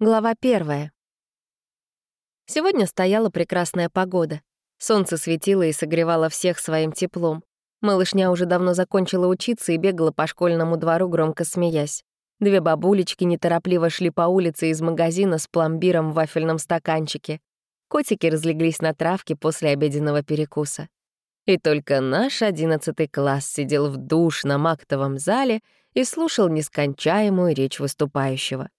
Глава первая. Сегодня стояла прекрасная погода. Солнце светило и согревало всех своим теплом. Малышня уже давно закончила учиться и бегала по школьному двору, громко смеясь. Две бабулечки неторопливо шли по улице из магазина с пломбиром в вафельном стаканчике. Котики разлеглись на травке после обеденного перекуса. И только наш одиннадцатый класс сидел в душном актовом зале и слушал нескончаемую речь выступающего.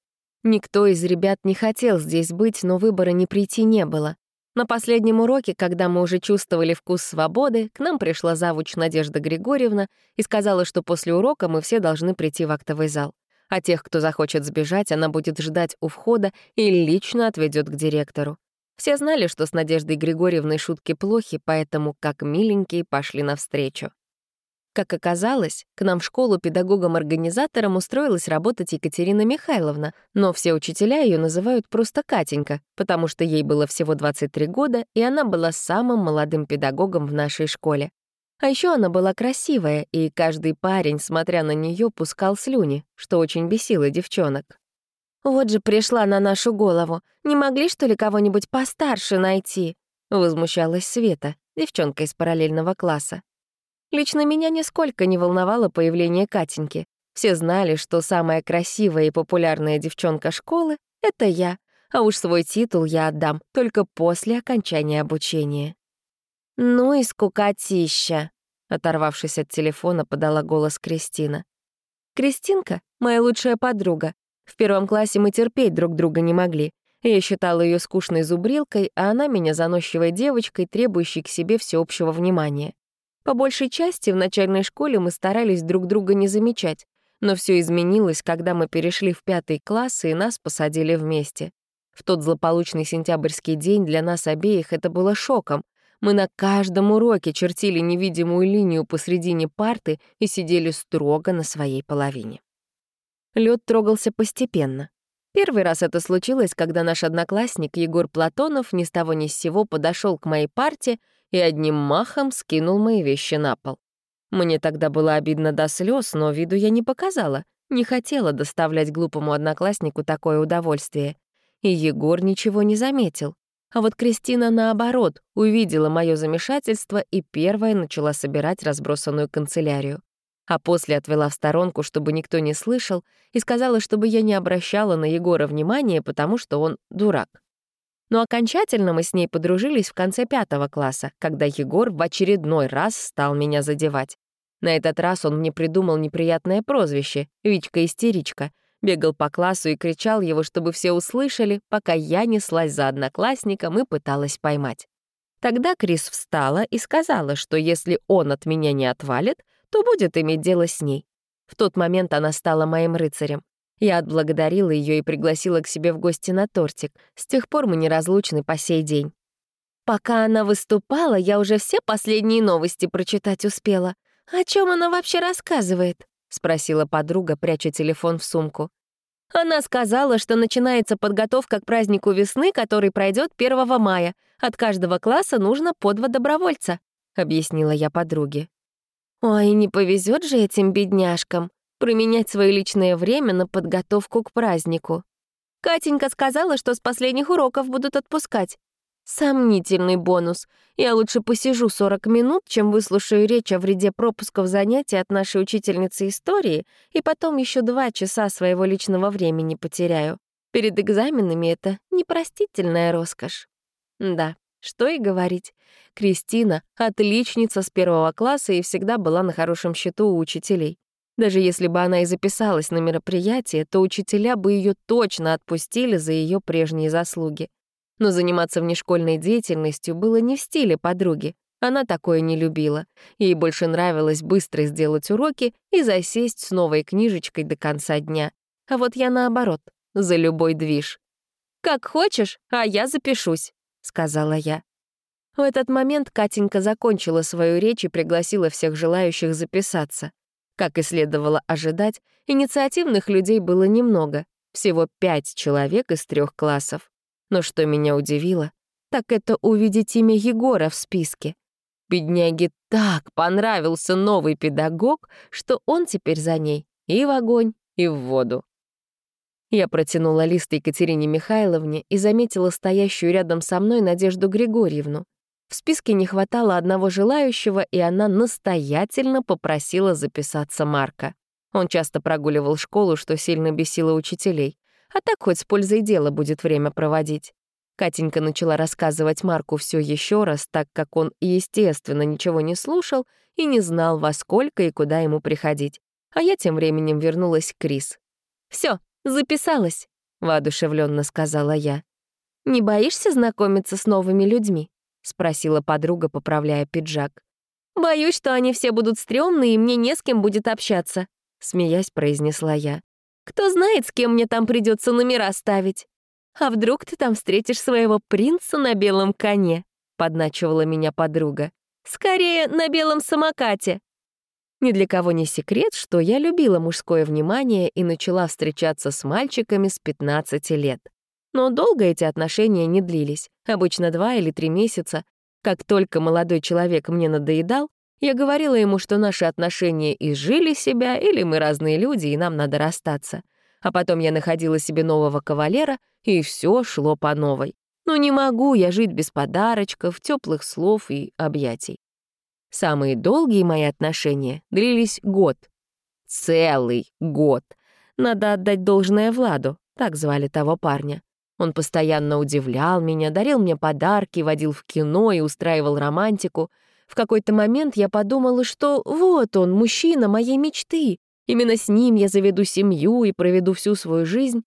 Никто из ребят не хотел здесь быть, но выбора не прийти не было. На последнем уроке, когда мы уже чувствовали вкус свободы, к нам пришла завуч Надежда Григорьевна и сказала, что после урока мы все должны прийти в актовый зал. А тех, кто захочет сбежать, она будет ждать у входа и лично отведет к директору. Все знали, что с Надеждой Григорьевной шутки плохи, поэтому, как миленькие, пошли навстречу. Как оказалось, к нам в школу педагогом-организатором устроилась работать Екатерина Михайловна, но все учителя ее называют просто Катенька, потому что ей было всего 23 года, и она была самым молодым педагогом в нашей школе. А еще она была красивая, и каждый парень, смотря на нее, пускал слюни, что очень бесило девчонок. «Вот же пришла на нашу голову. Не могли, что ли, кого-нибудь постарше найти?» — возмущалась Света, девчонка из параллельного класса. Лично меня нисколько не волновало появление Катеньки. Все знали, что самая красивая и популярная девчонка школы — это я, а уж свой титул я отдам только после окончания обучения. «Ну и скукотища», — оторвавшись от телефона, подала голос Кристина. «Кристинка — моя лучшая подруга. В первом классе мы терпеть друг друга не могли. Я считала ее скучной зубрилкой, а она меня заносчивой девочкой, требующей к себе всеобщего внимания. По большей части в начальной школе мы старались друг друга не замечать, но все изменилось, когда мы перешли в пятый класс и нас посадили вместе. В тот злополучный сентябрьский день для нас обеих это было шоком. Мы на каждом уроке чертили невидимую линию посредине парты и сидели строго на своей половине. Лед трогался постепенно. Первый раз это случилось, когда наш одноклассник Егор Платонов ни с того ни с сего подошел к моей парте и одним махом скинул мои вещи на пол. Мне тогда было обидно до слез, но виду я не показала, не хотела доставлять глупому однокласснику такое удовольствие. И Егор ничего не заметил. А вот Кристина, наоборот, увидела мое замешательство и первая начала собирать разбросанную канцелярию. А после отвела в сторонку, чтобы никто не слышал, и сказала, чтобы я не обращала на Егора внимания, потому что он дурак. Но окончательно мы с ней подружились в конце пятого класса, когда Егор в очередной раз стал меня задевать. На этот раз он мне придумал неприятное прозвище — Вичка-истеричка. Бегал по классу и кричал его, чтобы все услышали, пока я неслась за одноклассником и пыталась поймать. Тогда Крис встала и сказала, что если он от меня не отвалит, то будет иметь дело с ней. В тот момент она стала моим рыцарем. Я отблагодарила ее и пригласила к себе в гости на тортик. С тех пор мы неразлучны по сей день. Пока она выступала, я уже все последние новости прочитать успела. О чем она вообще рассказывает? спросила подруга, пряча телефон в сумку. Она сказала, что начинается подготовка к празднику весны, который пройдет 1 мая. От каждого класса нужно по два добровольца, объяснила я подруге. Ой, не повезет же этим бедняжкам променять свое личное время на подготовку к празднику. Катенька сказала, что с последних уроков будут отпускать. Сомнительный бонус. Я лучше посижу 40 минут, чем выслушаю речь о вреде пропусков занятий от нашей учительницы истории и потом еще два часа своего личного времени потеряю. Перед экзаменами это непростительная роскошь. Да, что и говорить. Кристина — отличница с первого класса и всегда была на хорошем счету у учителей. Даже если бы она и записалась на мероприятие, то учителя бы ее точно отпустили за ее прежние заслуги. Но заниматься внешкольной деятельностью было не в стиле подруги. Она такое не любила. Ей больше нравилось быстро сделать уроки и засесть с новой книжечкой до конца дня. А вот я наоборот, за любой движ. «Как хочешь, а я запишусь», — сказала я. В этот момент Катенька закончила свою речь и пригласила всех желающих записаться. Как и следовало ожидать, инициативных людей было немного, всего пять человек из трех классов. Но что меня удивило, так это увидеть имя Егора в списке. Бедняге так понравился новый педагог, что он теперь за ней и в огонь, и в воду. Я протянула лист Екатерине Михайловне и заметила стоящую рядом со мной Надежду Григорьевну. В списке не хватало одного желающего, и она настоятельно попросила записаться Марка. Он часто прогуливал школу, что сильно бесило учителей. А так хоть с пользой дела будет время проводить. Катенька начала рассказывать Марку все еще раз, так как он, естественно, ничего не слушал и не знал, во сколько и куда ему приходить. А я тем временем вернулась к Крис. Все, записалась», — воодушевленно сказала я. «Не боишься знакомиться с новыми людьми?» — спросила подруга, поправляя пиджак. «Боюсь, что они все будут стрёмные, и мне не с кем будет общаться», — смеясь произнесла я. «Кто знает, с кем мне там придется номера ставить? А вдруг ты там встретишь своего принца на белом коне?» — подначивала меня подруга. «Скорее, на белом самокате». Ни для кого не секрет, что я любила мужское внимание и начала встречаться с мальчиками с 15 лет. Но долго эти отношения не длились, обычно два или три месяца. Как только молодой человек мне надоедал, я говорила ему, что наши отношения изжили себя, или мы разные люди, и нам надо расстаться. А потом я находила себе нового кавалера, и все шло по новой. Но не могу я жить без подарочков, теплых слов и объятий. Самые долгие мои отношения длились год. Целый год. Надо отдать должное Владу, так звали того парня. Он постоянно удивлял меня, дарил мне подарки, водил в кино и устраивал романтику. В какой-то момент я подумала, что вот он, мужчина моей мечты. Именно с ним я заведу семью и проведу всю свою жизнь.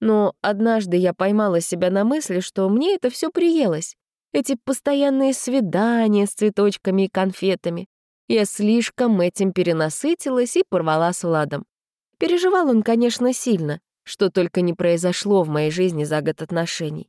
Но однажды я поймала себя на мысли, что мне это все приелось. Эти постоянные свидания с цветочками и конфетами. Я слишком этим перенасытилась и порвала с Владом. Переживал он, конечно, сильно, что только не произошло в моей жизни за год отношений.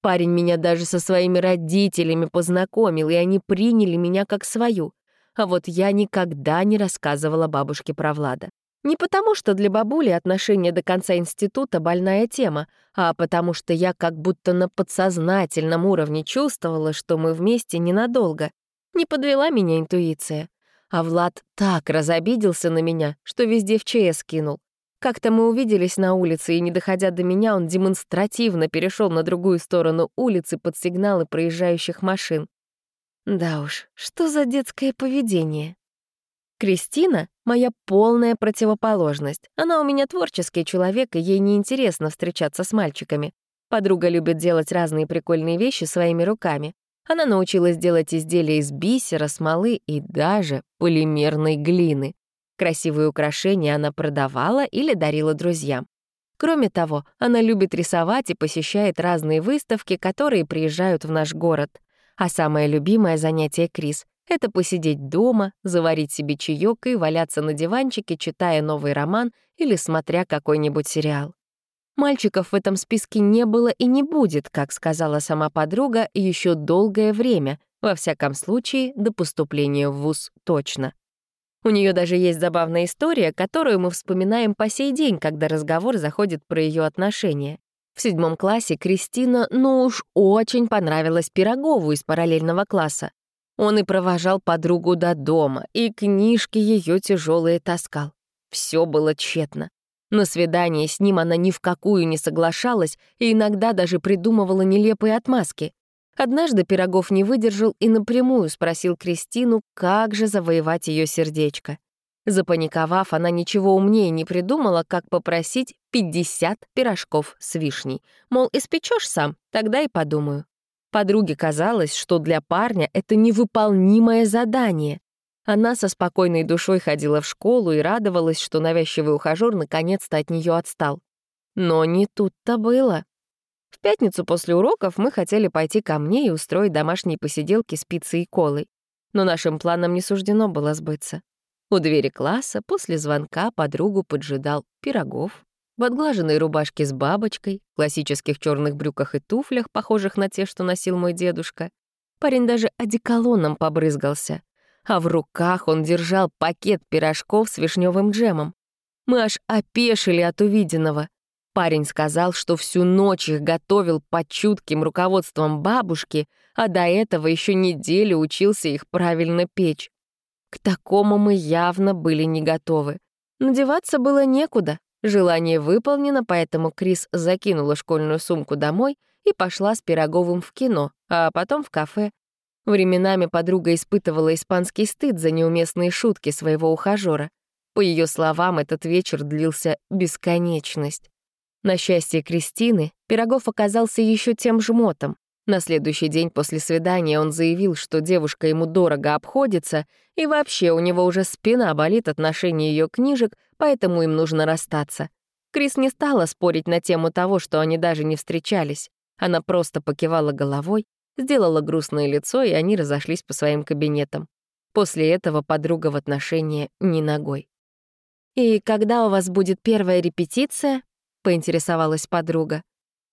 Парень меня даже со своими родителями познакомил, и они приняли меня как свою. А вот я никогда не рассказывала бабушке про Влада. Не потому, что для бабули отношения до конца института — больная тема, а потому что я как будто на подсознательном уровне чувствовала, что мы вместе ненадолго. Не подвела меня интуиция. А Влад так разобиделся на меня, что везде в ЧС кинул. Как-то мы увиделись на улице, и, не доходя до меня, он демонстративно перешел на другую сторону улицы под сигналы проезжающих машин. Да уж, что за детское поведение? Кристина — моя полная противоположность. Она у меня творческий человек, и ей неинтересно встречаться с мальчиками. Подруга любит делать разные прикольные вещи своими руками. Она научилась делать изделия из бисера, смолы и даже полимерной глины. Красивые украшения она продавала или дарила друзьям. Кроме того, она любит рисовать и посещает разные выставки, которые приезжают в наш город. А самое любимое занятие Крис — это посидеть дома, заварить себе чаек и валяться на диванчике, читая новый роман или смотря какой-нибудь сериал. Мальчиков в этом списке не было и не будет, как сказала сама подруга, еще долгое время, во всяком случае, до поступления в ВУЗ точно. У нее даже есть забавная история, которую мы вспоминаем по сей день, когда разговор заходит про ее отношения. В седьмом классе Кристина, ну уж очень понравилась Пирогову из параллельного класса. Он и провожал подругу до дома, и книжки ее тяжелые таскал. Все было тщетно. На свидание с ним она ни в какую не соглашалась и иногда даже придумывала нелепые отмазки. Однажды Пирогов не выдержал и напрямую спросил Кристину, как же завоевать ее сердечко. Запаниковав, она ничего умнее не придумала, как попросить 50 пирожков с вишней. Мол, испечешь сам, тогда и подумаю. Подруге казалось, что для парня это невыполнимое задание. Она со спокойной душой ходила в школу и радовалась, что навязчивый ухажёр наконец-то от нее отстал. Но не тут-то было. В пятницу после уроков мы хотели пойти ко мне и устроить домашние посиделки с пиццей и колой. Но нашим планам не суждено было сбыться. У двери класса после звонка подругу поджидал Пирогов, в отглаженной рубашке с бабочкой, классических черных брюках и туфлях, похожих на те, что носил мой дедушка. Парень даже одеколоном побрызгался. А в руках он держал пакет пирожков с вишневым джемом. Мы аж опешили от увиденного. Парень сказал, что всю ночь их готовил под чутким руководством бабушки, а до этого еще неделю учился их правильно печь. К такому мы явно были не готовы. Надеваться было некуда, Желание выполнено, поэтому Крис закинула школьную сумку домой и пошла с Пироговым в кино, а потом в кафе. Временами подруга испытывала испанский стыд за неуместные шутки своего ухажера. По ее словам, этот вечер длился бесконечность. На счастье Кристины, Пирогов оказался еще тем жмотом. На следующий день после свидания он заявил, что девушка ему дорого обходится, и вообще у него уже спина болит от ношения ее книжек, поэтому им нужно расстаться. Крис не стала спорить на тему того, что они даже не встречались. Она просто покивала головой, сделала грустное лицо, и они разошлись по своим кабинетам. После этого подруга в отношения не ногой. «И когда у вас будет первая репетиция?» — поинтересовалась подруга.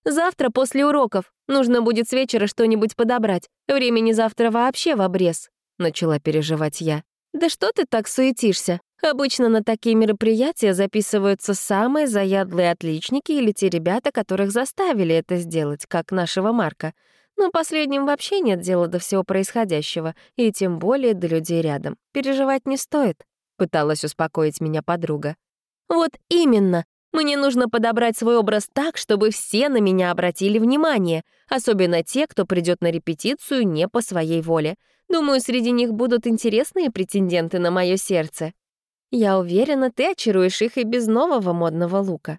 Завтра после уроков. Нужно будет с вечера что-нибудь подобрать. Времени завтра вообще в обрез», — начала переживать я. «Да что ты так суетишься? Обычно на такие мероприятия записываются самые заядлые отличники или те ребята, которых заставили это сделать, как нашего Марка. Но последним вообще нет дела до всего происходящего, и тем более до людей рядом. Переживать не стоит», — пыталась успокоить меня подруга. «Вот именно. Мне нужно подобрать свой образ так, чтобы все на меня обратили внимание, особенно те, кто придет на репетицию не по своей воле. Думаю, среди них будут интересные претенденты на мое сердце. Я уверена, ты очаруешь их и без нового модного лука.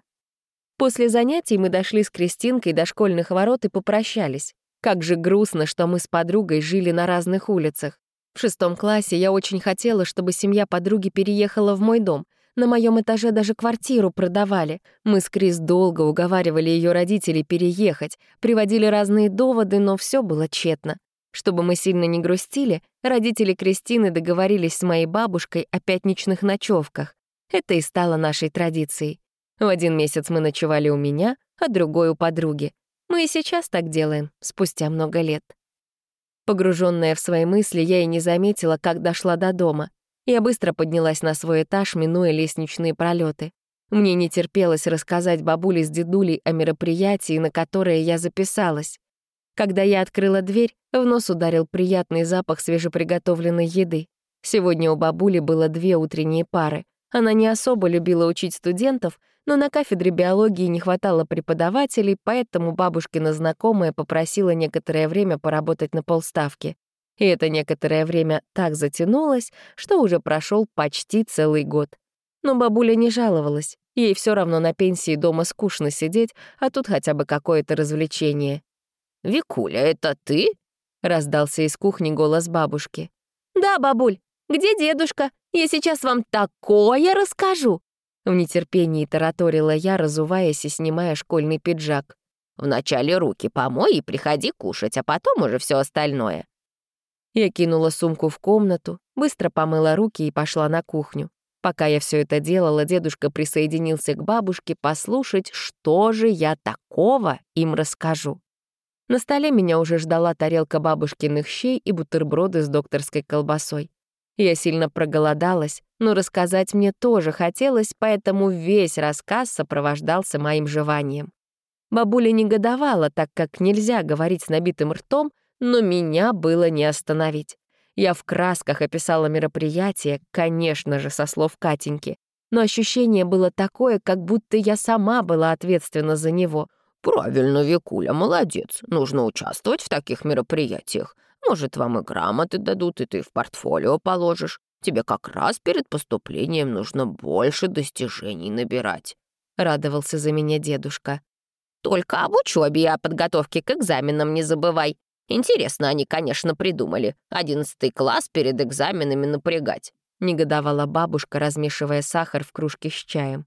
После занятий мы дошли с Кристинкой до школьных ворот и попрощались. Как же грустно, что мы с подругой жили на разных улицах. В шестом классе я очень хотела, чтобы семья подруги переехала в мой дом — на моем этаже даже квартиру продавали. Мы с Крис долго уговаривали ее родителей переехать, приводили разные доводы, но все было тщетно. Чтобы мы сильно не грустили, родители Кристины договорились с моей бабушкой о пятничных ночевках. Это и стало нашей традицией. В один месяц мы ночевали у меня, а другой у подруги. Мы и сейчас так делаем, спустя много лет. Погруженная в свои мысли, я и не заметила, как дошла до дома. Я быстро поднялась на свой этаж, минуя лестничные пролеты. Мне не терпелось рассказать бабуле с дедулей о мероприятии, на которое я записалась. Когда я открыла дверь, в нос ударил приятный запах свежеприготовленной еды. Сегодня у бабули было две утренние пары. Она не особо любила учить студентов, но на кафедре биологии не хватало преподавателей, поэтому бабушкина знакомая попросила некоторое время поработать на полставки. И это некоторое время так затянулось, что уже прошел почти целый год. Но бабуля не жаловалась. Ей все равно на пенсии дома скучно сидеть, а тут хотя бы какое-то развлечение. «Викуля, это ты?» — раздался из кухни голос бабушки. «Да, бабуль, где дедушка? Я сейчас вам такое расскажу!» В нетерпении тараторила я, разуваясь и снимая школьный пиджак. «Вначале руки помой и приходи кушать, а потом уже все остальное», я кинула сумку в комнату, быстро помыла руки и пошла на кухню. Пока я все это делала, дедушка присоединился к бабушке послушать, что же я такого им расскажу. На столе меня уже ждала тарелка бабушкиных щей и бутерброды с докторской колбасой. Я сильно проголодалась, но рассказать мне тоже хотелось, поэтому весь рассказ сопровождался моим жеванием. Бабуля негодовала, так как нельзя говорить с набитым ртом, но меня было не остановить. Я в красках описала мероприятие, конечно же, со слов Катеньки, но ощущение было такое, как будто я сама была ответственна за него. «Правильно, Викуля, молодец. Нужно участвовать в таких мероприятиях. Может, вам и грамоты дадут, и ты в портфолио положишь. Тебе как раз перед поступлением нужно больше достижений набирать», — радовался за меня дедушка. «Только об учебе и о подготовке к экзаменам не забывай. Интересно они, конечно, придумали. Одиннадцатый класс перед экзаменами напрягать. Негодовала бабушка, размешивая сахар в кружке с чаем.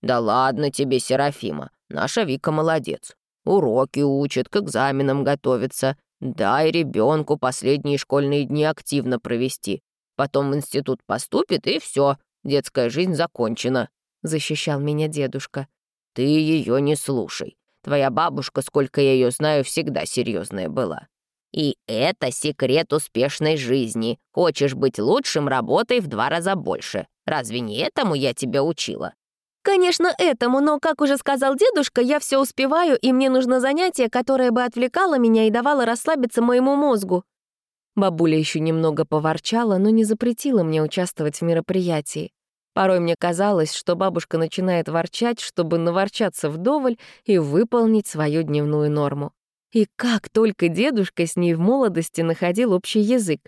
«Да ладно тебе, Серафима. Наша Вика молодец. Уроки учит, к экзаменам готовится. Дай ребенку последние школьные дни активно провести. Потом в институт поступит, и все, детская жизнь закончена», — защищал меня дедушка. «Ты ее не слушай. Твоя бабушка, сколько я ее знаю, всегда серьезная была. И это секрет успешной жизни. Хочешь быть лучшим, работай в два раза больше. Разве не этому я тебя учила? Конечно, этому, но, как уже сказал дедушка, я все успеваю, и мне нужно занятие, которое бы отвлекало меня и давало расслабиться моему мозгу. Бабуля еще немного поворчала, но не запретила мне участвовать в мероприятии. Порой мне казалось, что бабушка начинает ворчать, чтобы наворчаться вдоволь и выполнить свою дневную норму. И как только дедушка с ней в молодости находил общий язык.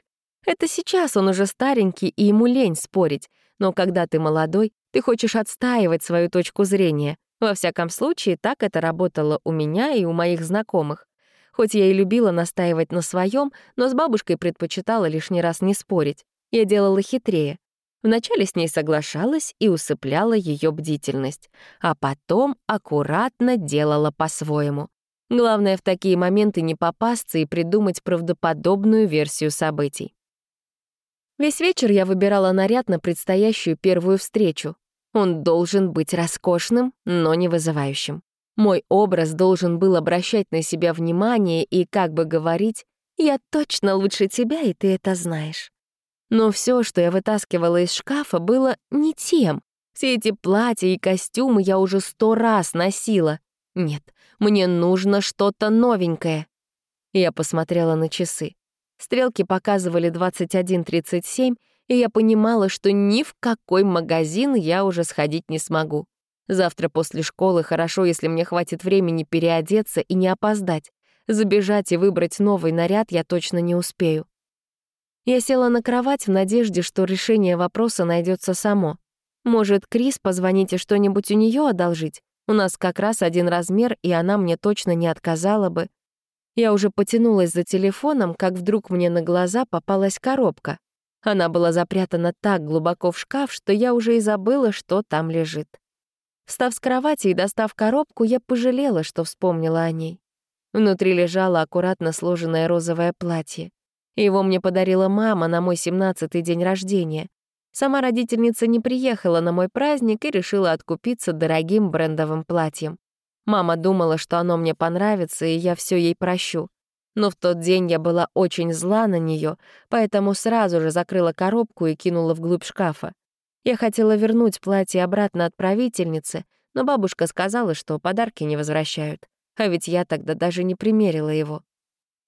Это сейчас он уже старенький, и ему лень спорить, но когда ты молодой, ты хочешь отстаивать свою точку зрения. Во всяком случае, так это работало у меня и у моих знакомых. Хоть я и любила настаивать на своем, но с бабушкой предпочитала лишний раз не спорить. Я делала хитрее. Вначале с ней соглашалась и усыпляла ее бдительность, а потом аккуратно делала по-своему. Главное в такие моменты не попасться и придумать правдоподобную версию событий. Весь вечер я выбирала наряд на предстоящую первую встречу. Он должен быть роскошным, но не вызывающим. Мой образ должен был обращать на себя внимание и как бы говорить «Я точно лучше тебя, и ты это знаешь». Но все, что я вытаскивала из шкафа, было не тем. Все эти платья и костюмы я уже сто раз носила. Нет, мне нужно что-то новенькое. Я посмотрела на часы. Стрелки показывали 21.37, и я понимала, что ни в какой магазин я уже сходить не смогу. Завтра после школы хорошо, если мне хватит времени переодеться и не опоздать. Забежать и выбрать новый наряд я точно не успею. Я села на кровать в надежде, что решение вопроса найдется само. Может, Крис позвонить и что-нибудь у нее одолжить? У нас как раз один размер, и она мне точно не отказала бы. Я уже потянулась за телефоном, как вдруг мне на глаза попалась коробка. Она была запрятана так глубоко в шкаф, что я уже и забыла, что там лежит. Встав с кровати и достав коробку, я пожалела, что вспомнила о ней. Внутри лежало аккуратно сложенное розовое платье. Его мне подарила мама на мой семнадцатый день рождения. Сама родительница не приехала на мой праздник и решила откупиться дорогим брендовым платьем. Мама думала, что оно мне понравится, и я все ей прощу. Но в тот день я была очень зла на нее, поэтому сразу же закрыла коробку и кинула вглубь шкафа. Я хотела вернуть платье обратно отправительнице, но бабушка сказала, что подарки не возвращают. А ведь я тогда даже не примерила его.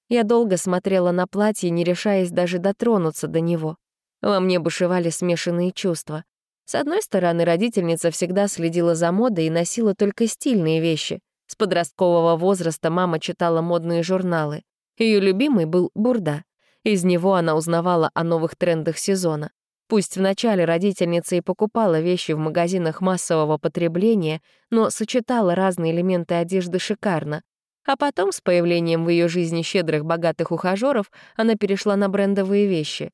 Я долго смотрела на платье, не решаясь даже дотронуться до него. Во мне бушевали смешанные чувства. С одной стороны, родительница всегда следила за модой и носила только стильные вещи. С подросткового возраста мама читала модные журналы. Ее любимый был «Бурда». Из него она узнавала о новых трендах сезона. Пусть вначале родительница и покупала вещи в магазинах массового потребления, но сочетала разные элементы одежды шикарно. А потом, с появлением в ее жизни щедрых богатых ухажеров, она перешла на брендовые вещи.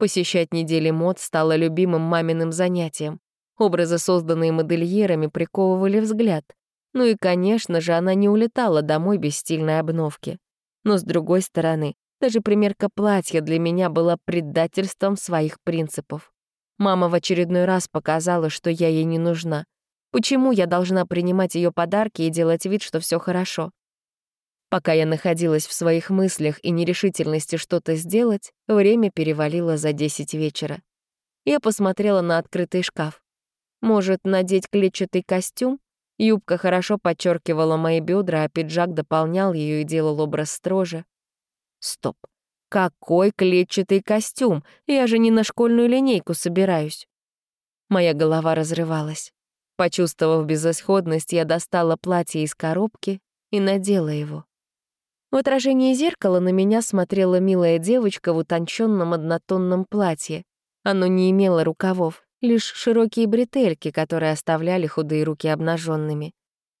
Посещать недели мод стало любимым маминым занятием. Образы, созданные модельерами, приковывали взгляд. Ну и, конечно же, она не улетала домой без стильной обновки. Но, с другой стороны, даже примерка платья для меня была предательством своих принципов. Мама в очередной раз показала, что я ей не нужна. Почему я должна принимать ее подарки и делать вид, что все хорошо? Пока я находилась в своих мыслях и нерешительности что-то сделать, время перевалило за 10 вечера. Я посмотрела на открытый шкаф. Может, надеть клетчатый костюм? Юбка хорошо подчеркивала мои бедра, а пиджак дополнял ее и делал образ строже. Стоп. Какой клетчатый костюм? Я же не на школьную линейку собираюсь. Моя голова разрывалась. Почувствовав безысходность, я достала платье из коробки и надела его. В отражении зеркала на меня смотрела милая девочка в утонченном однотонном платье. Оно не имело рукавов, лишь широкие бретельки, которые оставляли худые руки обнаженными.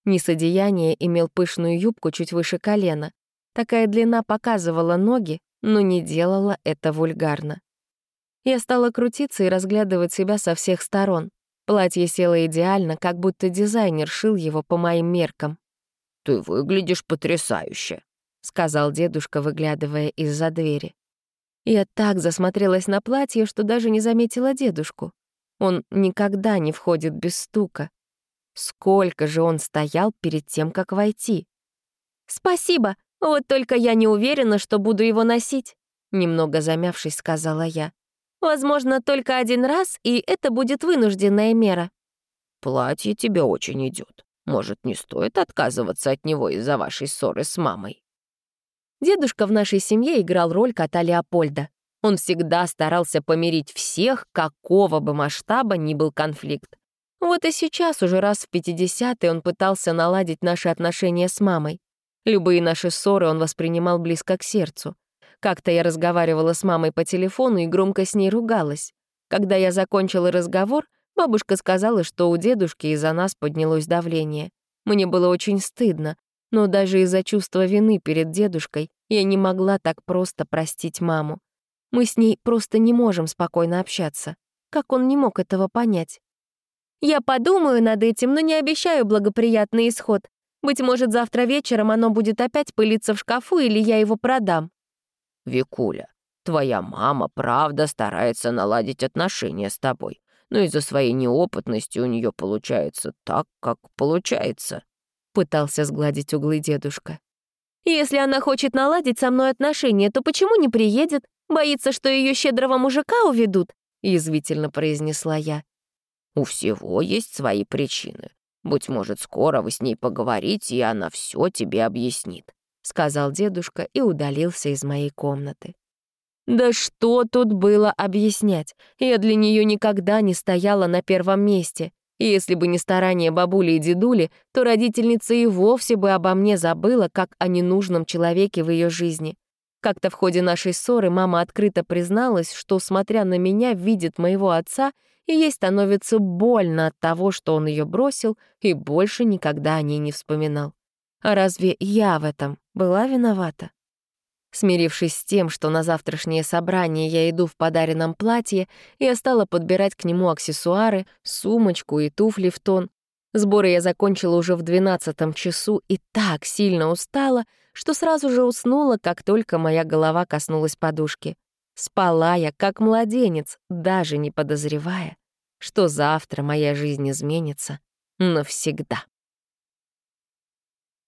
Низ имел пышную юбку чуть выше колена. Такая длина показывала ноги, но не делала это вульгарно. Я стала крутиться и разглядывать себя со всех сторон. Платье село идеально, как будто дизайнер шил его по моим меркам. «Ты выглядишь потрясающе», — сказал дедушка, выглядывая из-за двери. Я так засмотрелась на платье, что даже не заметила дедушку. Он никогда не входит без стука. Сколько же он стоял перед тем, как войти? «Спасибо!» «Вот только я не уверена, что буду его носить», — немного замявшись, сказала я. «Возможно, только один раз, и это будет вынужденная мера». «Платье тебе очень идет. Может, не стоит отказываться от него из-за вашей ссоры с мамой?» Дедушка в нашей семье играл роль кота Леопольда. Он всегда старался помирить всех, какого бы масштаба ни был конфликт. Вот и сейчас уже раз в 50-й он пытался наладить наши отношения с мамой. Любые наши ссоры он воспринимал близко к сердцу. Как-то я разговаривала с мамой по телефону и громко с ней ругалась. Когда я закончила разговор, бабушка сказала, что у дедушки из-за нас поднялось давление. Мне было очень стыдно, но даже из-за чувства вины перед дедушкой я не могла так просто простить маму. Мы с ней просто не можем спокойно общаться. Как он не мог этого понять? Я подумаю над этим, но не обещаю благоприятный исход. Быть может, завтра вечером оно будет опять пылиться в шкафу, или я его продам. Викуля, твоя мама правда старается наладить отношения с тобой, но из-за своей неопытности у нее получается так, как получается. Пытался сгладить углы дедушка. Если она хочет наладить со мной отношения, то почему не приедет? Боится, что ее щедрого мужика уведут? Язвительно произнесла я. У всего есть свои причины. Быть может, скоро вы с ней поговорите, и она все тебе объяснит», — сказал дедушка и удалился из моей комнаты. Да что тут было объяснять? Я для нее никогда не стояла на первом месте. И если бы не старания бабули и дедули, то родительница и вовсе бы обо мне забыла, как о ненужном человеке в ее жизни. Как-то в ходе нашей ссоры мама открыто призналась, что, смотря на меня, видит моего отца — и ей становится больно от того, что он ее бросил и больше никогда о ней не вспоминал. А разве я в этом была виновата? Смирившись с тем, что на завтрашнее собрание я иду в подаренном платье, я стала подбирать к нему аксессуары, сумочку и туфли в тон. Сборы я закончила уже в двенадцатом часу и так сильно устала, что сразу же уснула, как только моя голова коснулась подушки. Спала я, как младенец, даже не подозревая, что завтра моя жизнь изменится навсегда.